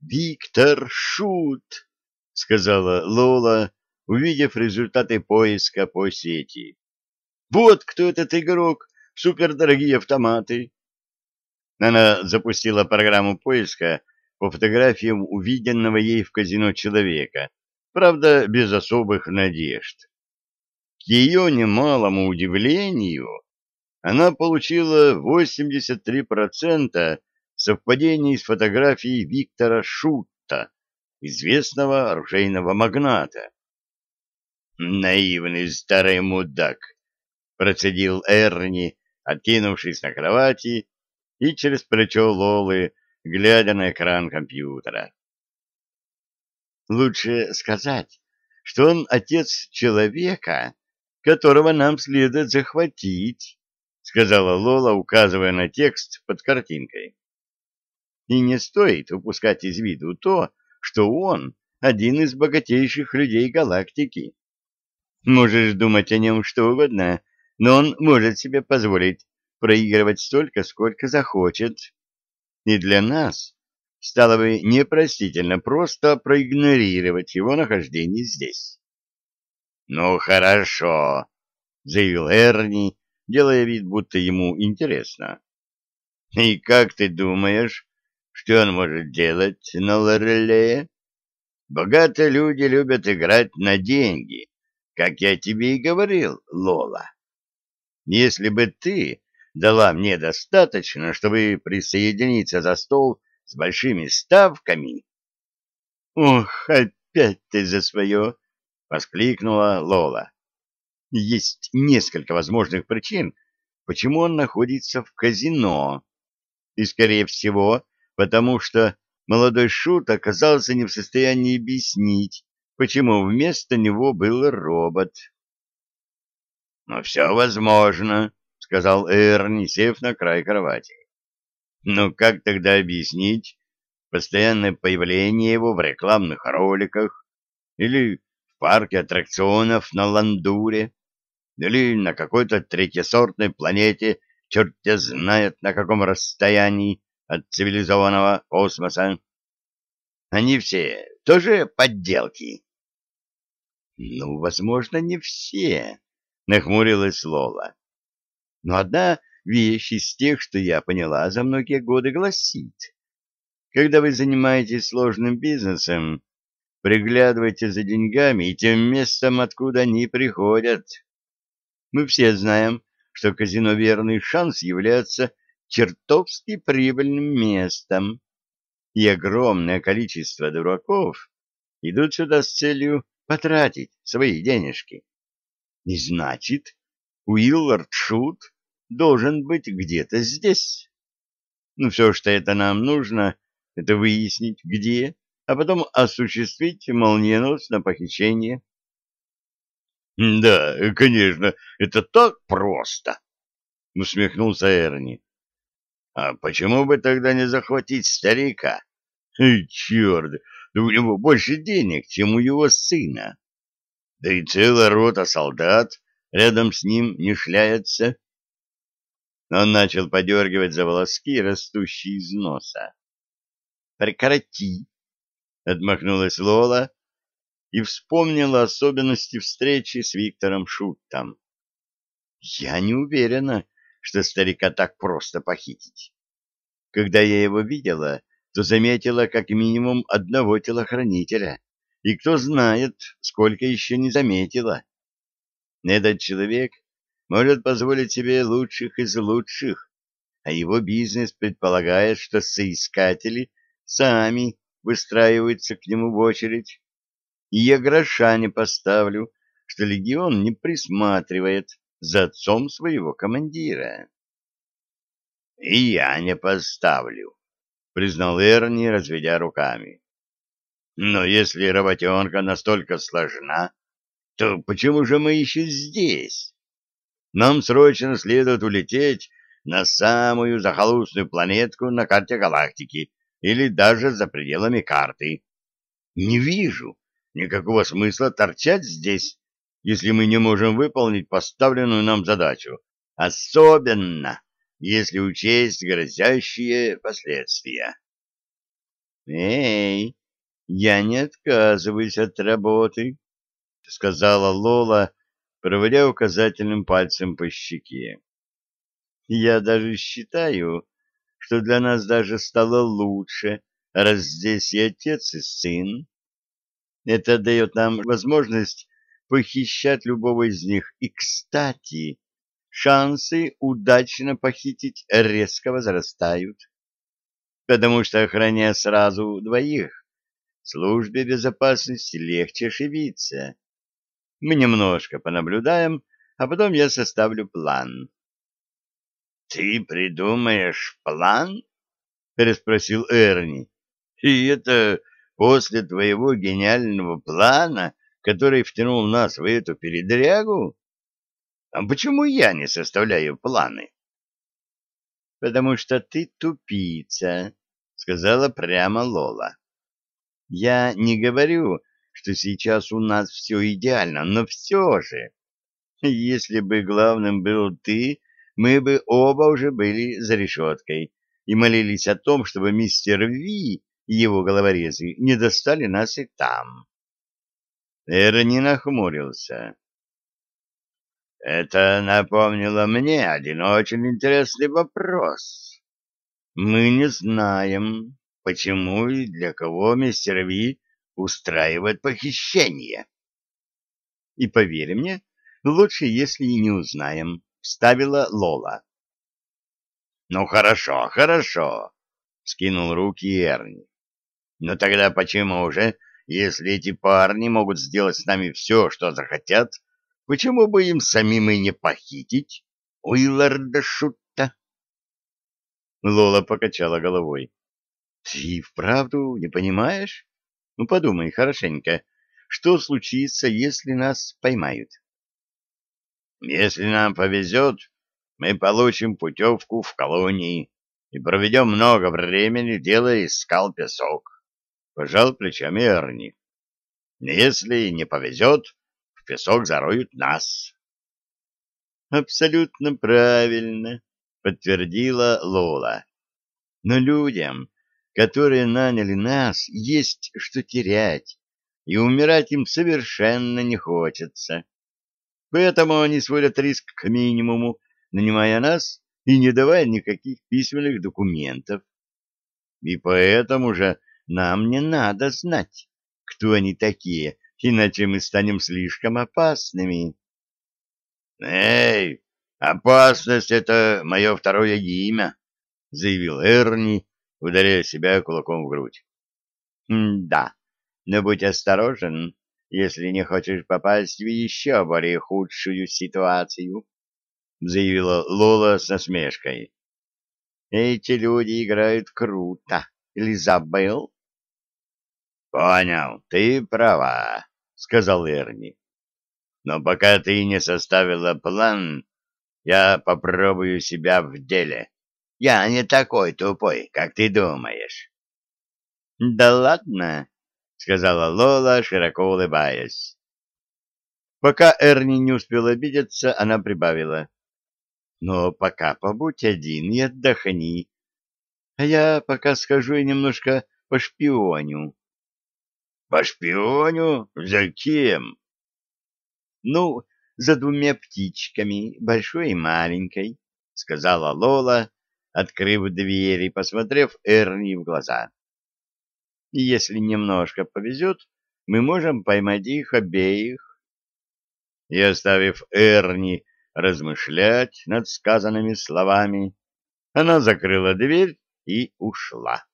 Виктор Шут, сказала Лола, увидев результаты поиска по сети. Вот кто этот игрок, супердорогие автоматы. Она запустила программу поиска по фотографиям увиденного ей в казино человека, правда, без особых надежд. К ее немалому удивлению, она получила 83% совпадений с фотографией Виктора Шутта, известного оружейного магната. «Наивный старый мудак!» — процедил Эрни, откинувшись на кровати и через плечо Лолы, глядя на экран компьютера. «Лучше сказать, что он отец человека, которого нам следует захватить», — сказала Лола, указывая на текст под картинкой. «И не стоит упускать из виду то, что он один из богатейших людей галактики. Можешь думать о нем что угодно, но он может себе позволить проигрывать столько, сколько захочет. И для нас стало бы непростительно просто проигнорировать его нахождение здесь. — Ну, хорошо, — заявил Эрни, делая вид, будто ему интересно. — И как ты думаешь, что он может делать на Лорелее? Богатые люди любят играть на деньги, как я тебе и говорил, Лола. Если бы ты дала мне достаточно, чтобы присоединиться за стол с большими ставками... — Ох, опять ты за свое! — воскликнула Лола. — Есть несколько возможных причин, почему он находится в казино. И, скорее всего, потому что молодой шут оказался не в состоянии объяснить, почему вместо него был робот. — Ну, все возможно, — сказал Эрни, сев на край кровати. — Но как тогда объяснить постоянное появление его в рекламных роликах или в парке аттракционов на Ландуре или на какой-то третьесортной планете, черт знает на каком расстоянии от цивилизованного космоса? Они все тоже подделки. Ну, возможно, не все, нахмурилась Лола. Но одна вещь из тех, что я поняла за многие годы, гласит: когда вы занимаетесь сложным бизнесом, приглядывайте за деньгами и тем местом, откуда они приходят. Мы все знаем, что казино «Верный шанс» является чертовски прибыльным местом, и огромное количество дураков идут сюда с целью потратить свои денежки. И значит, Уиллард Шут должен быть где-то здесь. Ну, все, что это нам нужно, это выяснить, где, а потом осуществить молниеносно похищение. — Да, конечно, это так просто, — усмехнулся Эрни. — А почему бы тогда не захватить старика? Черт, да у него больше денег, чем у его сына. Да и целая рота солдат рядом с ним не шляется. Он начал подергивать за волоски, растущие из носа. «Прекрати!» — отмахнулась Лола и вспомнила особенности встречи с Виктором Шуттом. «Я не уверена, что старика так просто похитить. Когда я его видела, то заметила как минимум одного телохранителя, и кто знает, сколько еще не заметила. Этот человек может позволить себе лучших из лучших, а его бизнес предполагает, что соискатели сами выстраиваются к нему в очередь. И я гроша не поставлю, что легион не присматривает за отцом своего командира. — И я не поставлю, признал Эрни, разведя руками. Но если работенка настолько сложна, то почему же мы еще здесь? Нам срочно следует улететь на самую захолустную планетку на карте галактики или даже за пределами карты. Не вижу никакого смысла торчать здесь, если мы не можем выполнить поставленную нам задачу, особенно если учесть грозящие последствия. Эй, я не отказываюсь от работы, сказала Лола, проводя указательным пальцем по щеке. Я даже считаю, что для нас даже стало лучше, раз здесь и отец, и сын. Это дает нам возможность похищать любого из них. И, кстати, шансы удачно похитить резко возрастают. Потому что, охраняя сразу двоих, службе безопасности легче ошибиться. Мы немножко понаблюдаем, а потом я составлю план. — Ты придумаешь план? — переспросил Эрни. — И это после твоего гениального плана, который втянул нас в эту передрягу? А почему я не составляю планы? — Потому что ты тупица, — сказала прямо Лола. — Я не говорю, что сейчас у нас все идеально, но все же, если бы главным был ты, мы бы оба уже были за решеткой и молились о том, чтобы мистер Ви и его головорезы не достали нас и там. Эрни нахмурился. Это напомнило мне один очень интересный вопрос. Мы не знаем, почему и для кого мистер Ви устраивает похищение. И поверь мне, лучше, если и не узнаем, вставила Лола. Ну хорошо, хорошо, скинул руки Эрни. Но тогда почему же, если эти парни могут сделать с нами все, что захотят, почему бы им самим и не похитить Уилларда Шутта? Лола покачала головой. Ты вправду не понимаешь? Ну, подумай хорошенько, что случится, если нас поймают? Если нам повезет, мы получим путевку в колонии и проведем много времени, делая из скал песок. Пожал плечами Эрни. Если не повезет, в песок зароют нас. Абсолютно правильно, подтвердила Лола. Но людям которые наняли нас, есть что терять, и умирать им совершенно не хочется. Поэтому они сводят риск к минимуму, нанимая нас и не давая никаких письменных документов. И поэтому же нам не надо знать, кто они такие, иначе мы станем слишком опасными. — Эй, опасность — это мое второе имя, — заявил Эрни, ударяя себя кулаком в грудь. — Да, но будь осторожен, если не хочешь попасть в еще более худшую ситуацию, — заявила Лола с насмешкой. — Эти люди играют круто. Или забыл? — Понял, ты права, — сказал Эрни. — Но пока ты не составила план, я попробую себя в деле. Я не такой тупой, как ты думаешь. — Да ладно, — сказала Лола, широко улыбаясь. Пока Эрни не успел обидеться, она прибавила. — Но пока побудь один и отдохни. А я пока схожу и немножко пошпионю. — Пошпионю? За кем? — Ну, за двумя птичками, большой и маленькой, — сказала Лола, открыв дверь и посмотрев Эрни в глаза. Если немножко повезет, мы можем поймать их обеих. И оставив Эрни размышлять над сказанными словами, она закрыла дверь и ушла.